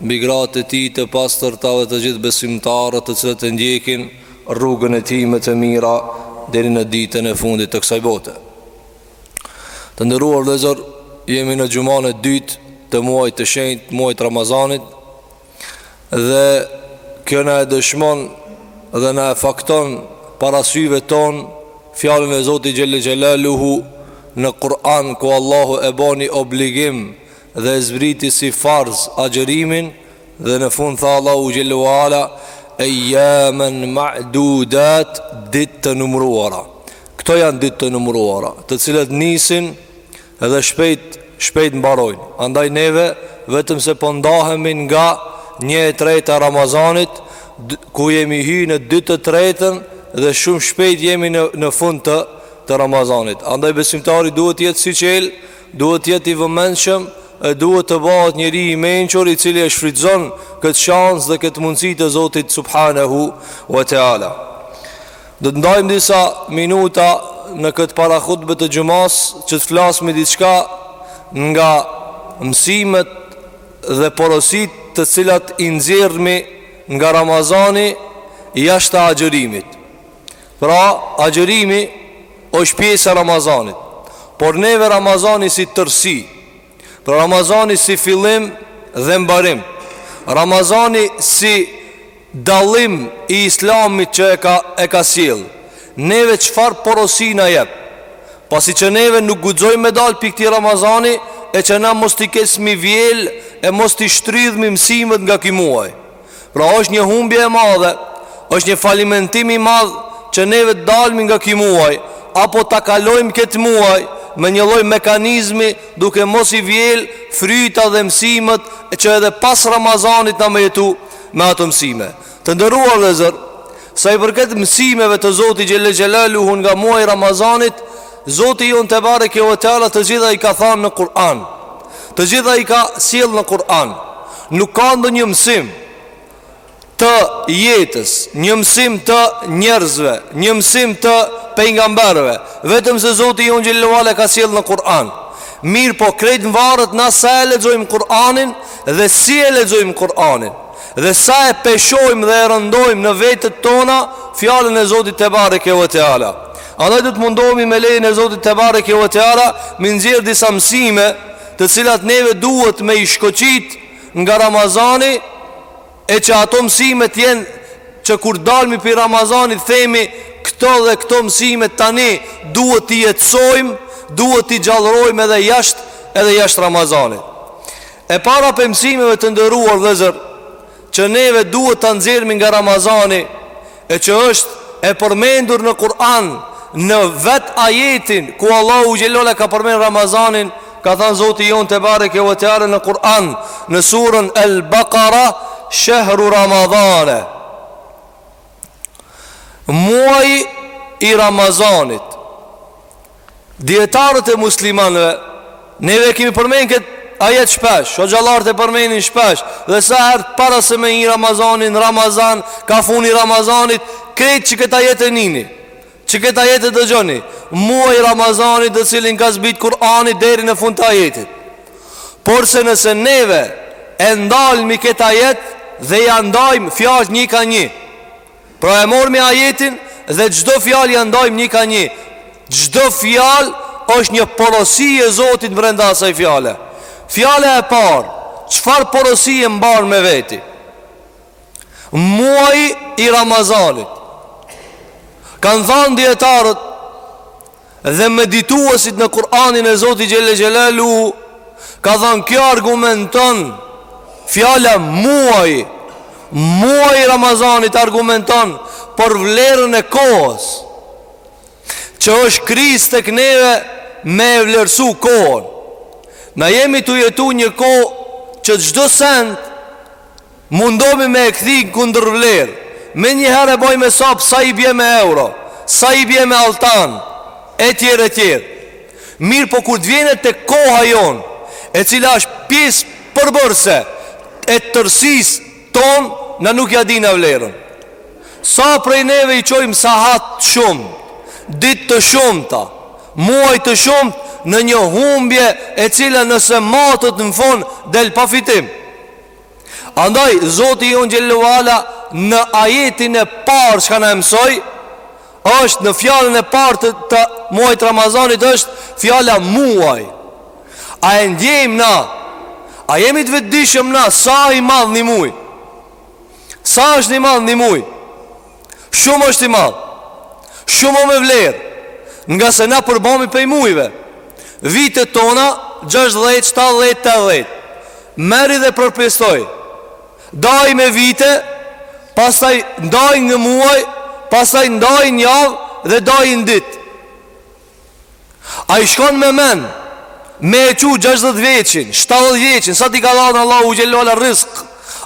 mbi gratë e tij të pastërta dhe të gjithë besimtarët të cilët e ndjekin rrugën e tij me të mira deri në ditën e fundit të kësaj bote. Të nderuar vëllezër, jemi në xhumanë e dytë të muajit të shenjtë, muajit të Ramazanit dhe kjo na e dëshmon dhe na e fakton para syve tonë fjalën e Zotit xhelle xhelaluhu në Kur'an ku Allahu e boni obligim dhe e zbriti si farz agjërimin dhe në fund tha Allahu xhelle ve ala ejjamen ma'dudat ditë të numëruara këto janë ditë të numëruara të cilat nisin dhe shpejt shpejt mbarojnë andaj neve vetëm se po ndahemi nga 1/3 e Ramazanit ku jemi hy në 2/3 dhe shumë shpejt jemi në në fund të të Ramazanit andaj besimtari duhet të jetë si çel Duhet të jetë i vëmendshëm e duhet të bëhet njeri i mençur i cili e shfrytëzon këtë shans dhe këtë mundësi të Zotit subhanahu wa taala. Do të ndajmë disa minuta në këtë parahutbe të xhumasë që të flasmi diçka nga mësimet dhe porositë të cilat i nxjerrmi nga Ramazani jashtë agjërimit. Pra, agjërimi është pjesë e Ramazanit. Por neve Ramazani si tërësi, pra Ramazani si fillim dhe mbarim, Ramazani si dallim i Islamit që e ka e ka sjell, neve çfarë porosi na jep? Pasi që neve nuk guxojmë me dalë pi këtij Ramazani e që na mos t'i kesmi vjel e mos t'i shtrydhmi mësimet nga ky muaj. Pra është një humbje e madhe, është një falimentim i madh që neve të dalmi nga ky muaj apo ta kalojmë këtë muaj me një lloj mekanizmi duke mos i vjel fryta dhe mësimet e që edhe pas Ramazanit na me jetu me ato mësime. Të nderuar vëllezër, sa i përket mësimeve të Zotit xhelle Xhelaluhu nga muaji i Ramazanit, Zoti jonë tebareke ve Teala të gjitha i ka thanë në Kur'an. Të gjitha i ka sjellë në Kur'an. Nuk ka ndonjë mësim të jetës, një mësim të njerëzve, një mësim të pejgamberëve, vetëm se Zoti jonë xhelle ve ala ka sjellë në Kur'an. Mirëpo krejt varet na sa e lexojmë Kur'anin dhe si e lexojmë Kur'anin dhe sa e peshojmë dhe e rëndojmë në vetet tona fjalën e Zotit tebareke ve teala. Andaj do të mundomi me lejen e Zotit tebareke ve teala me nxjerr disa mësime, të cilat neve duhet me i shkoqit nga Ramazani e që ato mësime t'jenë që kur dalmi prej Ramazanit themi këto dhe këto mësime tani duhet t'i jetësojmë, duhet t'i gjallërojmë edhe jashtë edhe jashtë Ramazanit. E para prej mësimeve të nderuar vllezër, që neve duhet ta nxjerrmi nga Ramazani e që është e përmendur në Kur'an në vet ajetin ku Allahu xhelaluhu ka përmend Ramazanin ka thënë Zoti jonë tebareke ve teala në Kur'an në suren El Bakara shehru Ramadane muaj i Ramazanit Dijetarët e muslimanëve Neve kemi përmen këtë ajet shpesh Hoxhallarët e përmenin shpesh Dhe sahert para se me hi Ramazani n'Ramazan, ka funi i Ramazanit Krejt që këtë ajet e nini Që këtë ajet e dëgjoni Muaj i Ramazanit në të cilin ka zbrit Kurani deri në fund të ajetit Por se nëse neve E ndalmi këtë ajet Dhe ia ndajmë fjalët një ka një Pra e marmi ajetin dhe çdo fjalë ja ndajmë një ka një. Çdo fjalë është një porosi e Zotit brenda asaj fjale. Fjala e parë, çfarë porosie mbar me veti? Muaji i Ramazanit. Kanë thanë dijetarët Dhe medituesit në Kur'anin e Zotit Xhele Xhelaluhu Kanë thanë kjo argumenton Fjala muaj Muaj i Ramazanit argumenton Për vlerën e kohës Që është krizë tek neve Me e vlerësu kohën Na jemi tu jetu n'një kohë Që çdo send Mundomi me e kthi në kundërvlerë. Menjëherë e bojmë hesap sa i bie me euro, sa i bie me altan, etj, etj. Mirëpo kur të vjen tek koha jonë, e cila është pjesë përbërëse e tërësisë tonë, na nuk ia dina vlerën. Sa prej neve i çojmë sahat të shumtë, ditë të shumta, muaj të shumtë në një humbje e cila nëse matet në fund del pa fitim. Andaj, Zoti jonë xhele ve ala në ajetin e parë që ka na e mëson, është në fjalën e parë të, të muajit Ramazanit është fjala muaj. A e ndjejmë na, a jemi të vetëdijshëm na, sa i madhë një muaj, sa është i madh një muaj, Shumë është i madh Shumë o me vlerë Ngase na përbami pej mujve Vitet tona 60, 70, 80 Merri dhe përpjestoj Daj me vite Pastaj ndaj në muaj Pastaj ndaj në javë Dhe daj në ditë A i shkon me men Me e çu 60 vjeçin 70 vjeçin Sa t'i ka dhanë Allahu xhelle xhelaluhu rizk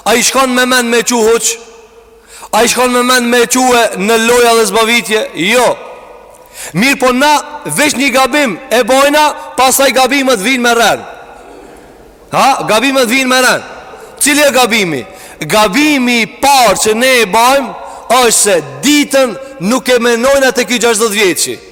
A i shkon me men me e çu huq A i shkon me men me e çue Në loja dhe zbavitje Jo Mirëpo na veç një gabim E bojna pastaj gabimet vijnë me ren Ha gabimet vijnë me ren Cili e gabimi Gabimi i parë që ne e bojmë është se ditën nuk e menojna te ky 60 vjeçi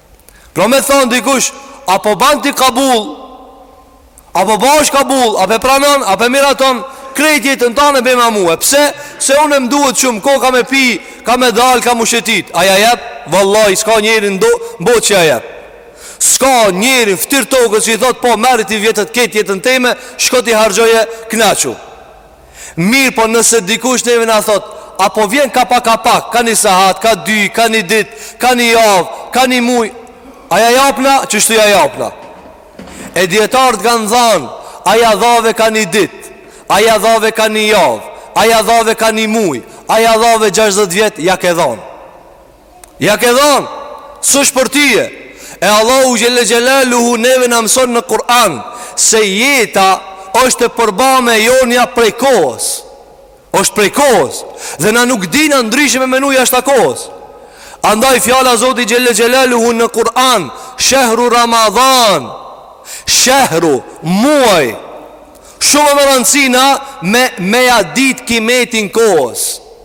Pra me thonë dikush A po ban ti kabull A po bash kabull A po e pranon A po e miraton Krejt jetën tane bjema mue Pse Se unë më duhet shumë Kohë kam me pi Kam me dal Kam m'u shetit A ja jep Vallahi S'ka njeri n'botë që ja jep S'ka njeri n'ftyrë t'tokës që i thot Po merri ti vjetët Ketë jetën teme Shko ti harxhoje Knaqu Mirëpo nëse dikush neve na thot A po vjen ka pak ka pak Ka një sahat, ka dy, ka një dit Ka një jav, ka një muj A ja japna, qeshtu ja japna E dijetarët kanë thanë A ja dhave ka një dit A ja dhave ka një jav A ja dhave ka një muj A ja dhave 60 vjet ja ke dhanë Ja ke dhon S'osht për tyje E Allahu xhelle xhelaluhu neve na mëson në Kur'an Se jeta është e përbame jonja prej kohës është prej kohës Dhe na nuk dina ndryshe me menu jashta kohës Andaj fjala e Zotit Xhelle Xhelaluhu në Kur'an Shehru Ramadhan Shehru Muaj Shumë me rëndësi na me, me ja dit kimetin kohës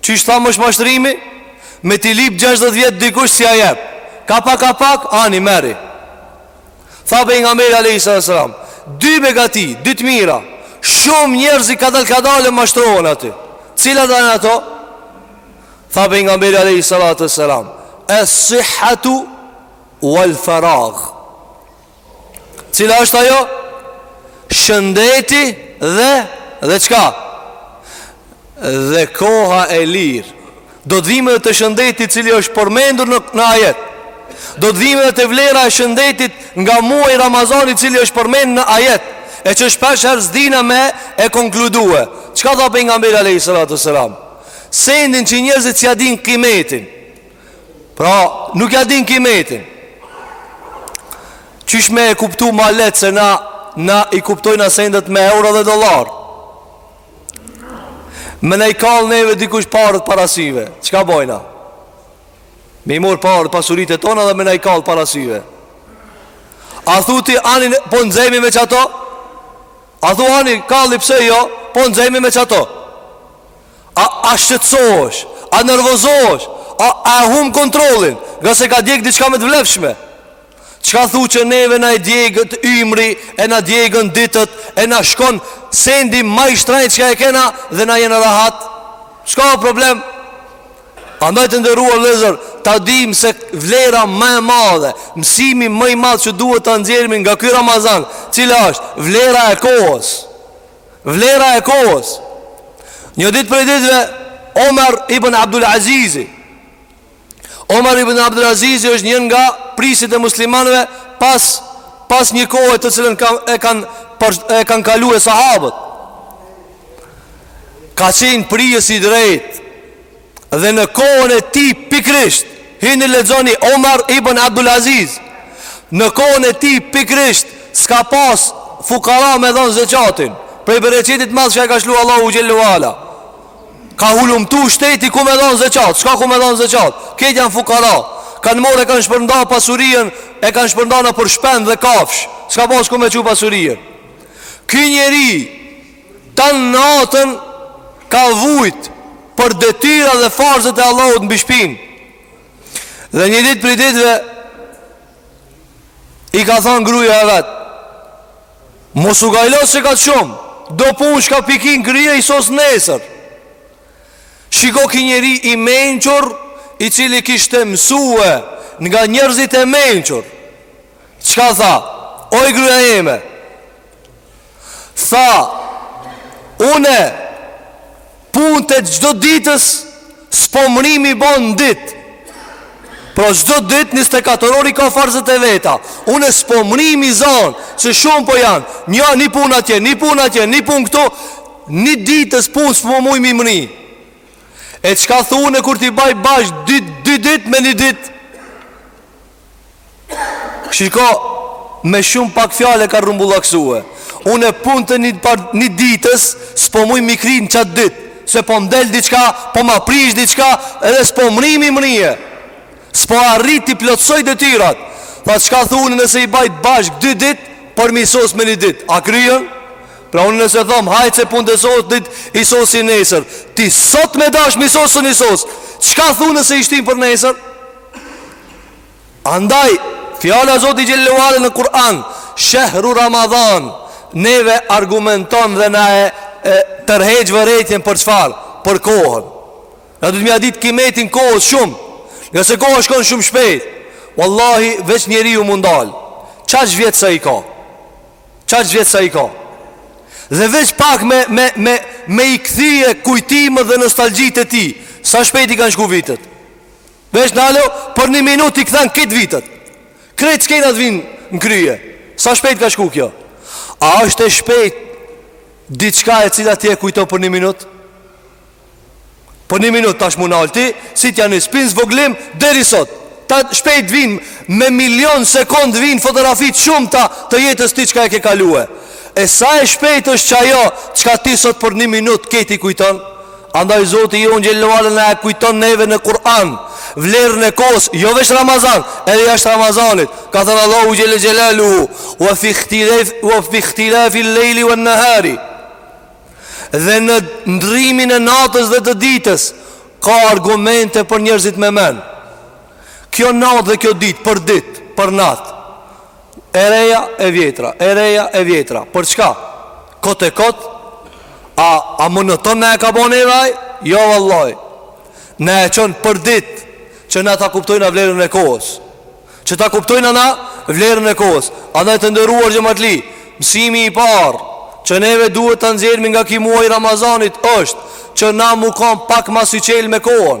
Qysh thamë është mashtrimi Me t'i lyp 60 vjet dikush s'ia jep Ka pak ka pak, ani merri Tha Pejgamberi alejhi salatu selam Dy begati, dy të mira Shumë njerëzi kadal kadale mashtrohen aty Cilat janë ato Tha Pejgamberi alejhi salatu ve selam Es sihatu Wal farag Cila është ajo? Shëndeti dhe dhe çka? Dhe koha e lirë. Do të vimë edhe te shëndeti i cili është përmendur në, në ajet. Do të vimë edhe te vlera e shëndetit nga muaji i Ramazanit i cili është përmendur në ajet. E që shpeshherë s'dina me e konkludue. Çka tha Pejgamberi alejhi salatu ve selam? Sendin që njerëzit s'ja dinë kimetin. Pra, nuk ja din kimetin Qysh me e kuptu ma letë se na, na i kuptojna sendet me euro dhe dollar Me na i kall neve dikush paret parasyve Qka bojna? Me i marr paret pasuritë e tona dhe me na i kall parasyve A thu ti ani po nxemi me qato? A thu ani kalli pse jo po nxemi me qato? A, a shqetsohesh, a nervozohesh, a, a e hum kontrolin, ngase ka djeg diçka më të vlefshme. Qka thu që neve na digjet ymri, e na digjen ditët, e na shkon sendi ma i shtrejtë qka e kena dhe na jena rahat. Qka o problem? Andaj të nderuar vllezër, ta dim se vlera ma e madhe, mësimi ma i madh që duhet ta nxjerrmi nga ky Ramazan, cila është vlera e kohës. Vlera e kohës Një ditë prej ditëve Omar ibn Abdul Azizi Omar ibn Abdul Azizi është njën nga prisit e muslimanve Pas, pas një kohe të cilën ka, e kanë kan kalue sahabët Ka qenë prijës i drejtë Dhe në kohën e tij pikrisht Hini lexoni Omar ibn Abdul Aziz Në kohën e tij pikrisht Ska pas fukara me dhan zeqatin Prej bereqetit madh qka e ka lshu Allahu Xhelle ue Ala Ka hulumtu shteti ku me dhan zeqat Ska ku me dhan zeqat Ket janë fukara Kanë marrë e kanë shpërnda pasurinë E kanë shpërnda nëpër shpend dhe kafsh Ska pas ku me çu pasurinë Ky njeri Tan natën ka vujt për detyra dhe farzët e Allahut mbi shpinë. Dhe një ditë prej ditëve i ka thënë gruaja e vet, mos u gajlo se ka shumë, do punë shka pikin kryje i sos nesër. Shiko ki njeri i menqur i cili kishte mësue nga njerëzit e menqur. Çka tha? Oj gruaja ime. Tha, une punët e çdo ditës s'po mrri me i bon në ditë. Pra çdo ditë njëzet e katër orë i ka farzët e veta. Une s'po mrri me i zan, që shumë po janë, një, një punë atje, një punë atje, një punë këtu, një ditës punë s'po muj me mrri. E qka thu ne kur t'i baj bashkë dy, dy ditë me një ditë? Shiko, me shumë pak fjale ka rrumbullaksue. Unë e punët e një, pra, një ditës, s'po muj m'i kry në qatë ditë, se po m'del diçka, po ma prish diçka, edhe s'po mri m'i mrrije. S'po arri t'i plotësoj detyrat. Tha, çka thu unë nëse i bajt bashkë dy ditë, për m'i sos me një ditë. A kryhen? Pra unë nëse thom, hajt se punët e sodit i sosi nesër. Ti sot me dashë m'i sos s'i sos. Çka thu nëse i shtim për nesër? Andaj, fjala Zotit xhele ve ala në Kur'an, shehru Ramadhan, neve argumenton dhe na e, e tërheq vërejtjen për çfarë, për kohën. Na duhet m'ia ditë kimetin kohës shumë, ngase koha shkon shumë shpejt. Wallahi, veç njeriu m'u ndal, qaq vjet sa i ka? Qaq vjet sa i ka? Dhe veç pak me, me, me, me i kthye kujtimet dhe nostalgjitë e tij, sa shpejt i kanë shku vitet? Veç nalu, për një minut i kthen krejt vitet Krejt skenat vijnë në krye Sa shpejt ka shku kjo A është e shpejt Diçka e cila t'i kujton për një minut Për një minut tash m'u ndal ti Si t'ia nis prej s'vogli Deri sot Sa shpejt vijnë Me milion sekond vijnë fotografitë e shumta Të jetës ti çka e ke kalue E sa e shpejt është qajo Çka ti sot për një minut Krejt i kujton Andaj Zoti jonë xhele ve ala na e kujton neve në Kur'an vlerën e kohës, jo veç Ramazan, edhe jashtë Ramazanit. Ka thënë Allahu xhele xhelaluhu, "Wa fi ikhtilaf wa fi ikhtilaf al-layli wan-nahari." Dhe në ndrrimin e natës dhe të ditës ka argumente për njerëzit me mend. Kjo natë dhe kjo ditë për ditë, për natë. E reja e vjetra, e reja e vjetra. Për çka? Kot e kot A, a monotone na e ka bo neve aj? Jo vallahi Na e çon për ditë Që na ta kuptojna vlerën e kohës Që ta kuptojna na vlerën e kohës Andaj të nderuar xhematli Mësimi i parë Që neve duhet ta nxjerrmi nga ki muaj Ramazanit është Që na m'u kan pak ma si çel me kohën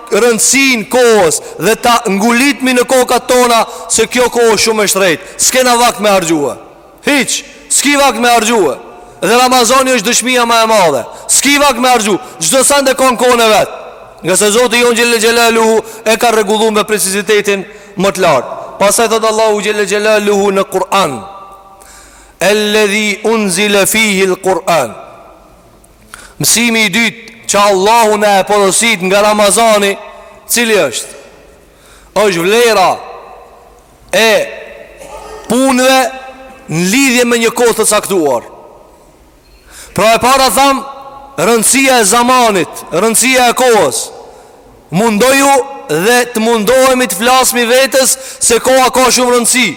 rëndësinë kohës dhe ta ngulitmi në kokat tona se kjo koha shumë e shtrejtë s'kena vakt me harxhue hiç s'ki vakt me harxhue dhe Ramazani është dëshmia ma e madhe s'ki vakt me harxhu çdo send e ka në kohën e vet ngase Zoti jonë xhele xhelaluhu e ka rregullu me precizitetin më të lartë pasaj thotë Allahu xhele xhelaluhu në Kur'an el-ledhi unzile fihil Kur'an Mësimi i dytë që Allahu na e porosit nga Ramazani, cili është? Është vlera e punëve në lidhje me një kohë të caktuar. Pra e para tham, rëndësia e zamanit, rëndësia e kohës. Mundoju dhe të mundohemi të flasim vetes se koha ka shumë rëndësi.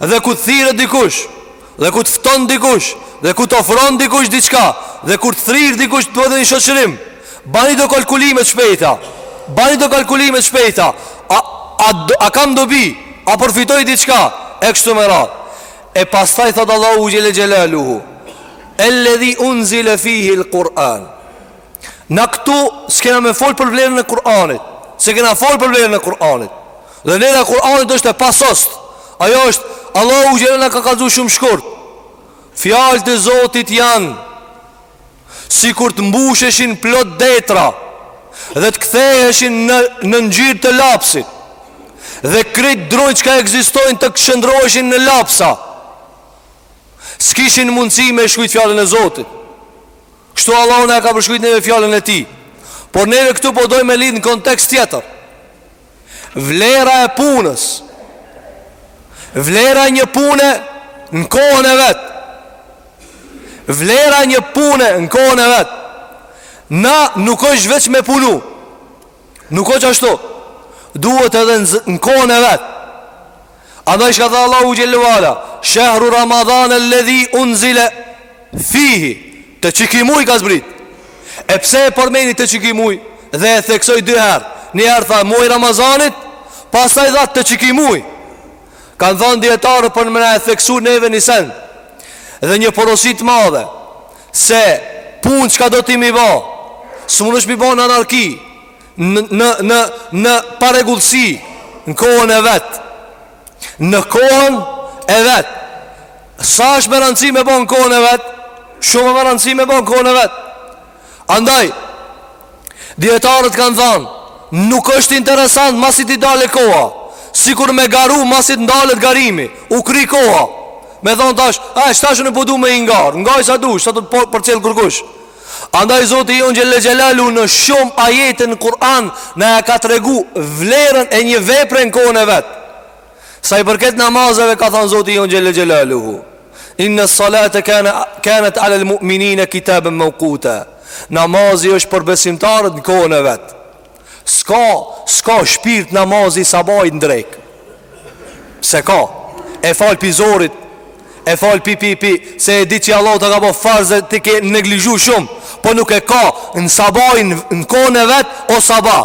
Dhe kur të thirr dikush Dhe kur të fton dikush Dhe kur të ofron dikush diçka Dhe kur të thirr dikush të bën një shoqërim Bani do kalkulime t'shpejta Bani do kalkulime t'shpejta A, a, do, a kam dobi A përfitoj diçka E kështu me radhë E pastaj thot Allahu xhele xhelaluhu Eledhi unzile fihil Kur'an Na këtu s'kena me fol për vlerën e Kur'anit Se kena fol për vlerën e Kur'anit Dhe vlera e Kur'anit është e pasost Ajo është Allahu xhele na ka kallzu shumë shkurt Fjalët e zotit janë Sikur të mbusheshin plot detra Dhe të ktheheshin në, në ngjyrë të lapsit Dhe krejt drunt çka ekzistojnë të shëndrroheshin në lapsa S'kishin mundësi me shkrujt fjalën e zotit Kështu Allahu na e ka përshkrujt neve fjalën e Tij. Por neve këtu po dojmë me lidh në kontekst tjetër. Vlera e punës. Vlera e një pune në kohën e vet. Vlera e një pune në kohën e vet. Na nuk është veç me punu. Nuk është ashtu. Duhet edhe në kohën e vet. Andaj shka tha Allahu xhele ue ala, shehru ramadan eledhi unzile fihi te qiky muj ka zbrit. E pse e përmeni te qiky muj dhe e theksoi dy herë. Një herë tha muaji Ramazanit, pastaj tha te qiky muj. Kanë thanë dijetarët për me na e theksu neve një sen. Dhe një porosi të madhe. Se punë çka do ti m'i ba S'munesh m'i ba në anarki Në, në, në, në parregullsi Në kohën e vet Në kohën e vet Sa është me rëndësi me ba në kohën e vet Shumë me rëndësi me ba në kohën e vet Andaj Dijetarët kanë thanë, nuk është interesant masi t'i dalë koha, sikur me garu masi të ndalet garimi, u kry koha. Me thanë tash, a tash unë po du me nga, ngaj sa dush, s'a të përcjell kërkush. Andaj Zoti Jonë Xhele Xhelaluhu në shumë ajete në Kur'an na e ka tregu vlerën e një vepre në kohën e vet. Sa i përket namazeve ka thënë Zoti jonë Xhele Xhelaluhu, Inna salate kanat ala al-mu'minina kitaban mawquta. Namazi është për besimtarët në kohën e vet. S'ka, s'ka shpirt namazi sabahit n'drekë. S'e ka. E fal pi zorit, e fal pi pi pi, se e di që Allahu ta ka bo farz e ti ke neglizhu shumë, po nuk e ka në sabah, në kohën e vet o sabah.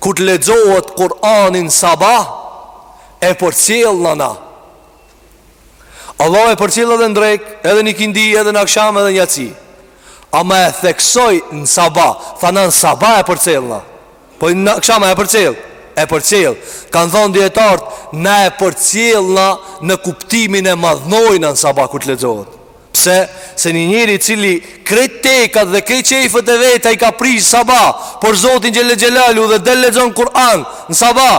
Kur të lexohet Kur'ani n'sabah e përcjellna na. Allah e përcjell edhe në drekë, edhe n'ikindi, edhe në aksham, edhe në jaci. Ama e theksoi në sabah, tha në sabah e përcjellna. Po në aksham e përcjell, e përcjell. Kanë thonë dijetarët, na e përcjellna në kuptimin e madhnojna në sabah kur të lexohet. Pse, se një njeri cili krejt tekat dhe krejt qejfet e veta i ka prish n'sabah për Zotin Xhele Xhelaluhu dhe del lexon Kur'an në sabah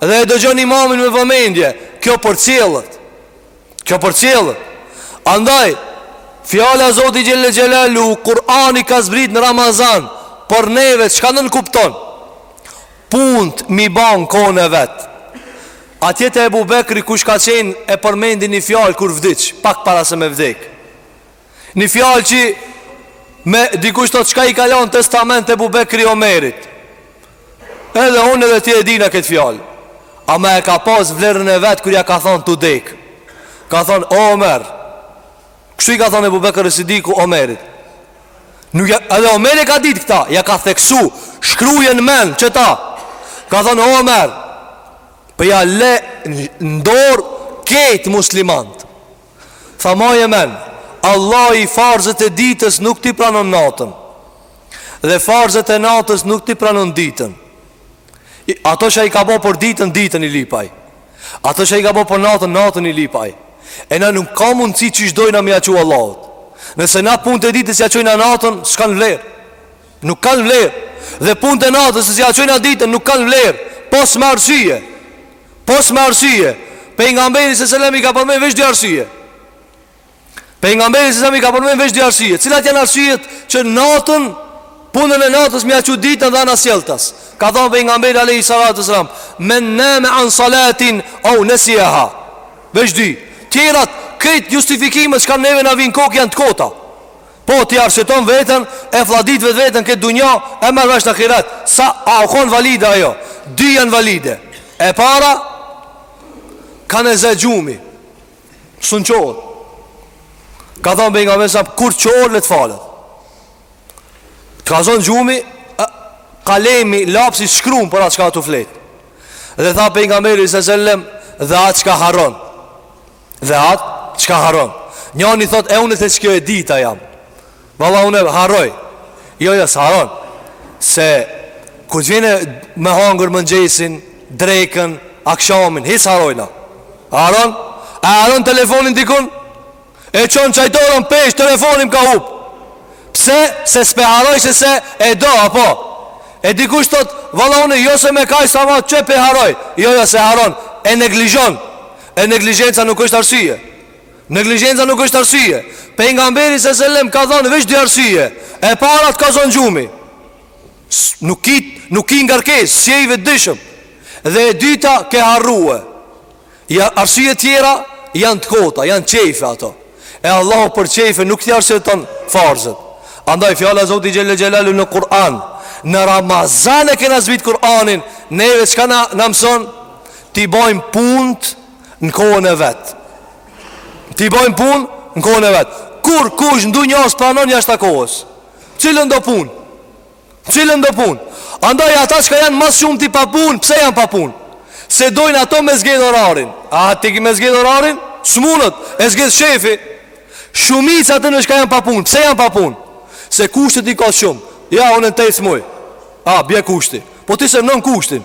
Dhe e dëgjon imamin me vëmendje Kjo përcillet Kjo përcillet Andaj, fjala e Zotit Xhele Xhelaluhu Kur'ani ka zbrit në Ramazan Por neve, çka na nënkupton? Punët m'i ba n'kohën e vet Atje te Ebu Bekri kur ka qenë e përmendi një fjalë kur vdiq, pak para se me vdek. Një fjalë që dikush thotë çka i ka lënë testament Ebu Bekri Omerit. Edhe unë edhe ti e dina këtë fjalë. Ama e ka pas vlerën e vet kur ia ka thonë tu dekë Ka thonë, o Omer Kështu i ka thënë Ebu Bekër es-Sidiku Omerit Nuk e, edhe Omeri e ka ditë këta Ja ka theksu, shkruje në mend që tash Ka thënë Omer Po ta la n'dorë krejt muslimanët Tha maje mend Allahi farzet e ditës nuk t'i pranon natën Dhe farzet e natës nuk t'i pranon ditën Ato që i ka bo për ditën, ditën i lyp ai Ato që i ka bo për natën, natën i lyp ai E na nuk ka mundësi qysh dojna m'ia çu Allahut Nëse na punët e ditës ja çojna natën, s'kanë vlerë Nuk kanë vlerë Dhe punët e natës, nëse ja çojna ditën, nuk kanë vlerë Pos me arsye Pos me arsye Pejgamberi alejhi selam i ka përmend veç dy arsye Pejgamberi a.s. i ka përmend veç dy arsye. Cilat janë arsyet që natën punën e natës me ia çu ditën dhe anasjelltas. Ka thënë pejgamberi alayhi salatu sallam, "Men nama an salatin aw nasiha." Veç dy. Tjerat krejt justifikime çka neve na vijnë n'kokë janë të kota. Po ti arsyeton veten e flladit vetë veten n'këtë dunja e merr vesh n'ahiret. Sa a u kon valide ajo? Dy janë valide. E para kënd e zë gjumi. S'un çohet Ka thanë Pejgamberi sam Kur çohet le të falet Ka zonë gjumi Kalemi lapsi s'shkrun Për atë çka a tu fletë Dhe tha Pejgamberi se sellem Dhe atë çka harron Dhe atë çka harron Njani thot e unë te qkjo e dyta jam Valla unë e harroj Jo, jo, s'e harron Se kur të vjen me hangër mëngjesin Drekën, akshamin Hiç s'i harrojna Harron E harron telefonin dikun E çon çajtoren peshë telefoni m'ka hup Pse se s'pe harroj se se e do apo E dikush thot Valla unë jo se me kast ama qe pe harroj Jo, jo, s'e harron E neglizhon E neglizhenca nuk është arsyje Neglizhenca nuk është arsye. Pejgamberi sa selam ka dhanë veç dy arsye. E para të ka zonë gjumi. Nuk ki nuk ki ngarkesë, s'je i vetëdijshëm. Dhe e dyta ke harrue. Ja arsye tjera janë të kota, janë çejfe ato. E Allahu për çejfe nuk t'i arsyeton farzet. Andaj fjala e Zotit xhelle xhelalu në Kur'an, në Ramazan e kena zbrit Kur'anin, neve çka na na mëson? T'i bajmë punët Në kohën e vet. T'i bojmë punët në kohën e vet. Kurkush n'dunja s'e pranon jashta kohës? Cilëndo punë. Cilëndo punë. Andaj ata çka janë ma s'shumti pa punë, pse janë pa punë? Se dojnë ata me zgjedhë orarin. A ti ki me zgjedhë orarin? S'munet, e zgjedh shefi. Shumica tyne çka janë pa punë, pse janë pa punë? Se kushtet i ka shumë. Ja, unë në tetë s'muj. A, bje kushti. Po ti s'e vnon kushtin.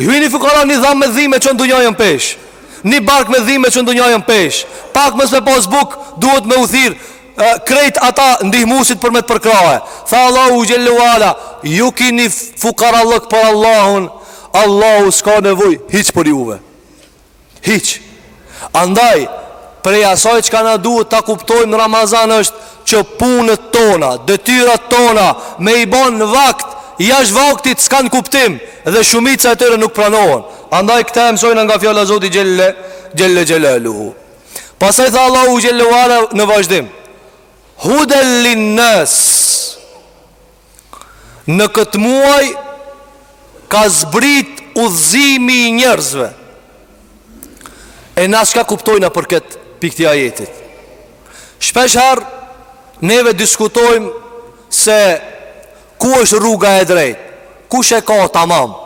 Ju jeni fukara ni dhamb me dhimë çon dunjanë peshë ni bark me dhimë çon dunjanë peshë pak mos me pas bukë duhet me u thirrë krejt ata ndihmësit për me të përkrahë tha Allahu xhelle ue ala ju kini fukarallëk për Allahun Allahu s'ka nevojë hiç për juve Hiç. Andaj, prej asaj çka na duhet ta kuptojmë në Ramazan është që punët tona, detyrat tona me i ba në vakt, jashtë vaktit s'kanë kuptim dhe shumica e tyre nuk pranohen. Andaj këtë e mësojna nga fjala e Zotit xhelle xhelle xhelaluhu. Pastaj tha Allahu xhelle ue ala në vazhdim. Hudel lin nas. Në këtë muaj ka zbrit udhëzimi i njerëzve. E na çka kuptojna për këtë pikë të ajetit? Shpesh herë neve diskutojmë se ku është rruga e drejtë, kush e ka tamam.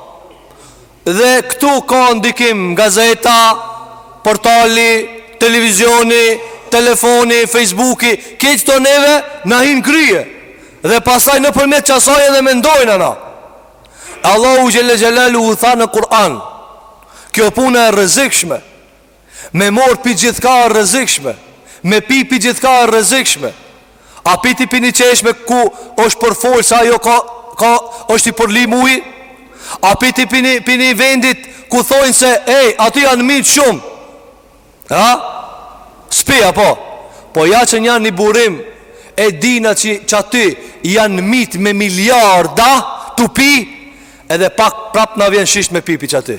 Dhe këtu ka ndikim gazeta, portali, televizioni, telefoni, fejsbuki, krejt këto neve na hin n'krye. Dhe pastaj nëpërmjet qasaj edhe mendojna na. Allahu xhelle xhelaluhu tha në Kur'an, kjo punë e rrezikshme. Me mor pi gjithka e rrezikshme Me pi pi gjithka e rrezikshme A pi ti pi një çeshme ku është përfolë se ajo ka, ka është i përlim uji A pi ti pi një, pi një vendit ku thojnë se ej, aty janë mytë shumë Ha? S'pi, apo? Po ja që na një burim e dina që, që aty janë mytë me miliarda tu pi Edhe pak prap na vjen shisht me pi pi qaty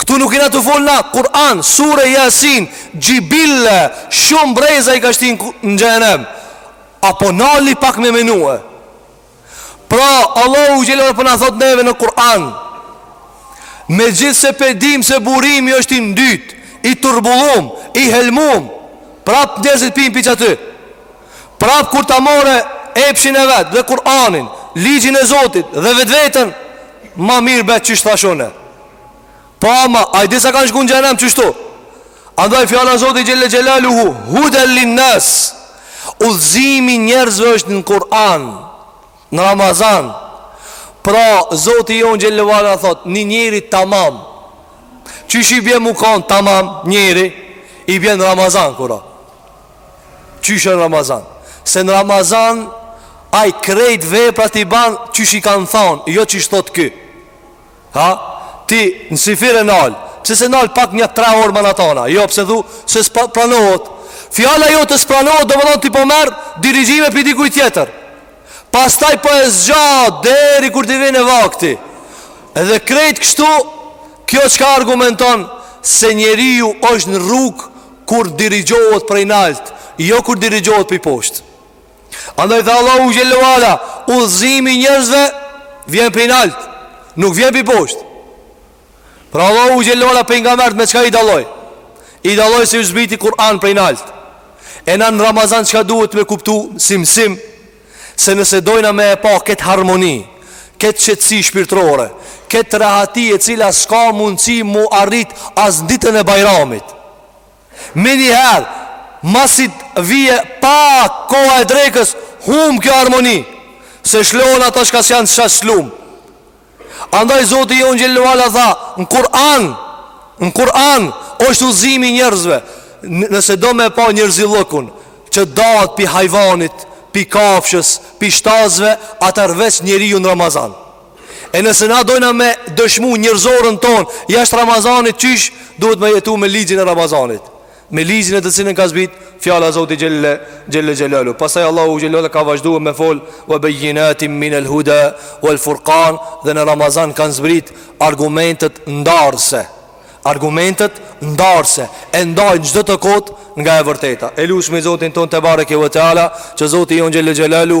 Këtu nuk jena tu folë na Kur'an, sure Jasin, xhibille Shumë breza i ka shti në xhenem A po nali pak me menue Pra, Allahu xhelle ve ala po na thot neve në Kur'an Megjithëse pe dim se burimi është i ndyt I turbullum, i helmum Prap njerëzit pin pi qaty Prap kur ta marrë epshin e vet dhe Kur'anin, ligjin e Zotit dhe vetveten, ma mir bet qysh thash une. Po ama, a e di sa kan shku në xhenem qyshtu? Andaj fjala e Zotit xhelle xhelaluhu, hudel lin nas. Udhëzimi i njerëzve është n'Kur'an, në Ramazan. Pra, Zoti jon xhelle ve ala thot, një njeri tamam. Qysh i bie mu kon tamam njeri i bie në Ramazan kur o. Qysh e në Ramazan Se në Ramazan Ai krejt veprat i ban Qysh i kanë thanë Jo qysh thot ky Ha Ti në syfyr e nal Pse s'e nal pak nja tre orë manatana Jo pse thu Se s'pranohet Fjala jote s'pranohet Domethonë ti po merr Dirigjime pi dikuj tjetër Pastaj po e zgjat Deri kur t'i vjen vakti Edhe krejt kështu Kjo çka argumenton Se njeriu është në rrugë Kur dirigjohet prej nalt Jo kur dirigjohet prej posht Andaj tha Allahu xhelle ve ala Udhëzimi i njerëzve Vjen prej nalt Nuk vjen prej posht Pra Allahu xhelle ve ala pejgamerët me çka i dalloi I dalloi se ju zbriti Kur'an prej nalt E na në Ramazan çka duhet me kuptu Sim sim Se nëse dojna me e pa këtë harmoni Këtë qetësi shpirtërore Këtë rehati e cila s'ka mundësi mu arrit As në ditën e bajramit Menjëherë Masi t'vije pak koha e drekës Humb kjo harmoni Se shlohën ata çka s'janë shashtë lumë Andaj Zoti Jon xhelle ve ala tha Në Kur'an Në Kur'an është udhëzimi i njerëzve Nëse do me pa njerëzillëkun Që dahet pi hajvanit Pi kafshës Pi shtazve Atëher veç njeriu në Ramazan E nëse na dojna me dëshmu njerëzoren ton Jashtë Ramazanit qysh Duhet me jetu me ligjin e Ramazanit me ligjin me të cilin ka zbrit fjala e Zotit xhelle xhelle xhelalu pastaj Allahu xhelalu ka vazhdu me fol wa bayyinatin min al huda wal furqan dhe në Ramazan kanë zbrit argumentet ndarëse argumentet ndarëse e ndajnë çdo të kot nga e vërteta e lusim Zotin ton tebareke ve teala që Zoti jon xhelle xhelalu